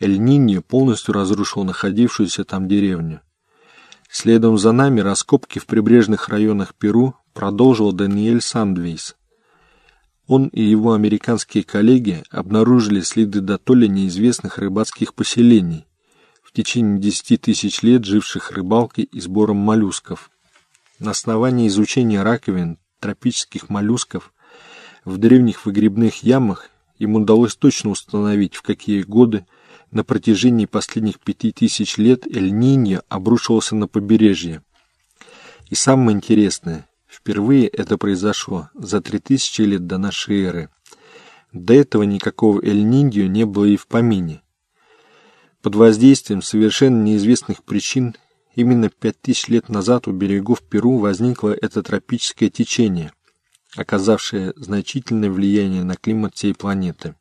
Эль-Ниньо полностью разрушил находившуюся там деревню. Следом за нами раскопки в прибрежных районах Перу продолжил Даниэль Сандвейс. Он и его американские коллеги обнаружили следы дотоле неизвестных рыбацких поселений, в течение 10 тысяч лет живших рыбалкой и сбором моллюсков. На основании изучения раковин тропических моллюсков в древних выгребных ямах им удалось точно установить, в какие годы на протяжении последних пяти тысяч лет Эль-Ниньо обрушивался на побережье. И самое интересное, впервые это произошло за три тысячи лет до нашей эры. До этого никакого Эль-Ниньо не было и в помине. Под воздействием совершенно неизвестных причин именно пять тысяч лет назад у берегов Перу возникло это тропическое течение, оказавшее значительное влияние на климат всей планеты.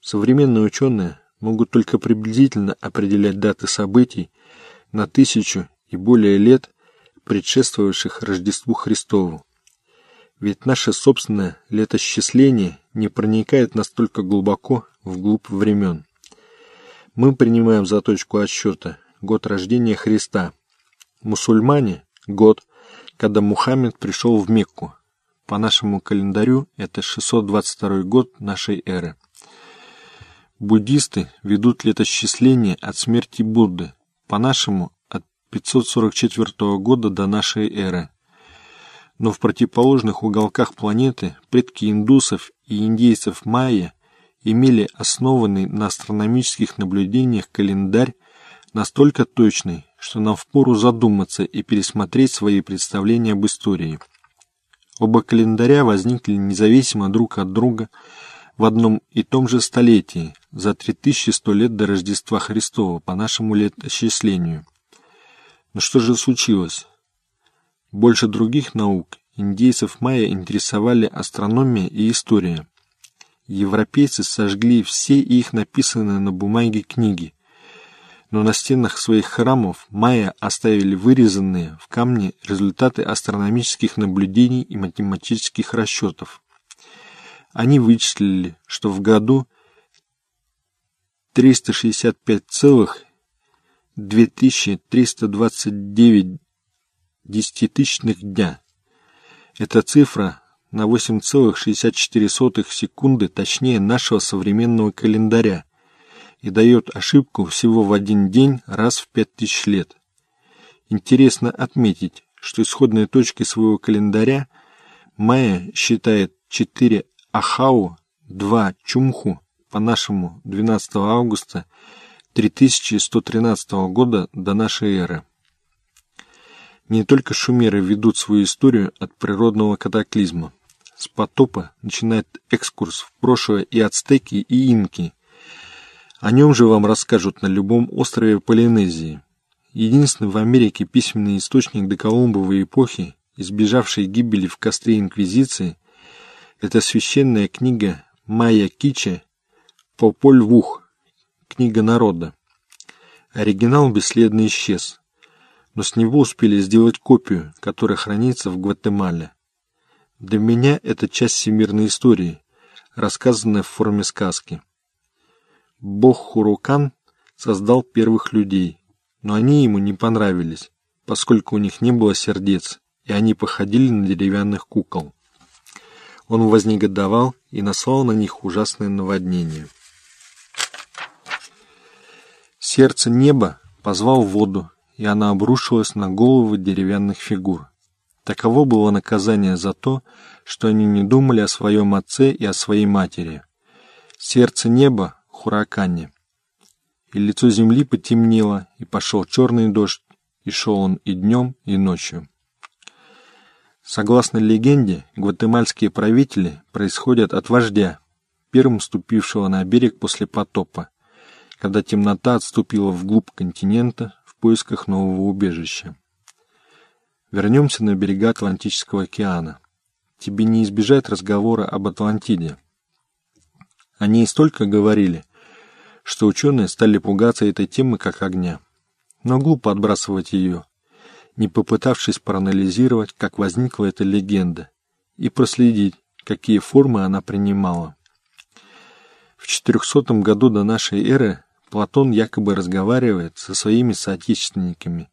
Современные ученые могут только приблизительно определять даты событий на тысячу и более лет, предшествовавших Рождеству Христову. Ведь наше собственное летосчисление не проникает настолько глубоко вглубь времен. Мы принимаем за точку отсчета год рождения Христа. Мусульмане – год, когда Мухаммед пришел в Мекку. По нашему календарю это 622 год нашей эры. Буддисты ведут летосчисление от смерти Будды, по-нашему от 544 года до нашей эры. Но в противоположных уголках планеты предки индусов и индейцев майя имели основанный на астрономических наблюдениях календарь настолько точный, что нам впору задуматься и пересмотреть свои представления об истории. Оба календаря возникли независимо друг от друга в одном и том же столетии, за 3100 лет до Рождества Христова, по нашему летосчислению. Но что же случилось? Больше других наук индейцев майя интересовали астрономия и история. Европейцы сожгли все их написанные на бумаге книги, но на стенах своих храмов майя оставили вырезанные в камне результаты астрономических наблюдений и математических расчетов. Они вычислили, что в году 365,2329 десятитысячных дня. Эта цифра на 8,64 секунды точнее нашего современного календаря и дает ошибку всего в один день раз в 5000 лет. Интересно отметить, что исходной точкой своего календаря Майя считает 4 Ахау, 2 Чумху, по-нашему 12 августа 3113 года до нашей эры. Не только шумеры ведут свою историю от природного катаклизма. С потопа начинает экскурс в прошлое и ацтеки, и инки. О нем же вам расскажут на любом острове Полинезии. Единственный в Америке письменный источник доколумбовой эпохи, избежавший гибели в костре Инквизиции – это священная книга Майя Кича «Пополь Вух», книга народа. Оригинал бесследно исчез, но с него успели сделать копию, которая хранится в Гватемале. Для меня это часть всемирной истории, рассказанная в форме сказки. Бог Хурукан создал первых людей, но они ему не понравились, поскольку у них не было сердец, и они походили на деревянных кукол. Он вознегодовал и наслал на них ужасное наводнение. Сердце неба позвал воду, и она обрушилась на головы деревянных фигур. Таково было наказание за то, что они не думали о своем отце и о своей матери. Сердце неба — Хуракане. И лицо земли потемнело, и пошел черный дождь, и шел он и днем, и ночью. Согласно легенде, гватемальские правители происходят от вождя, первым ступившего на берег после потопа, когда темнота отступила вглубь континента в поисках нового убежища. Вернемся на берега Атлантического океана. Тебе не избежать разговора об Атлантиде. Они и столько говорили, что ученые стали пугаться этой темы как огня. Но глупо отбрасывать ее, не попытавшись проанализировать, как возникла эта легенда, и проследить, какие формы она принимала. В 400 году до нашей эры Платон якобы разговаривает со своими соотечественниками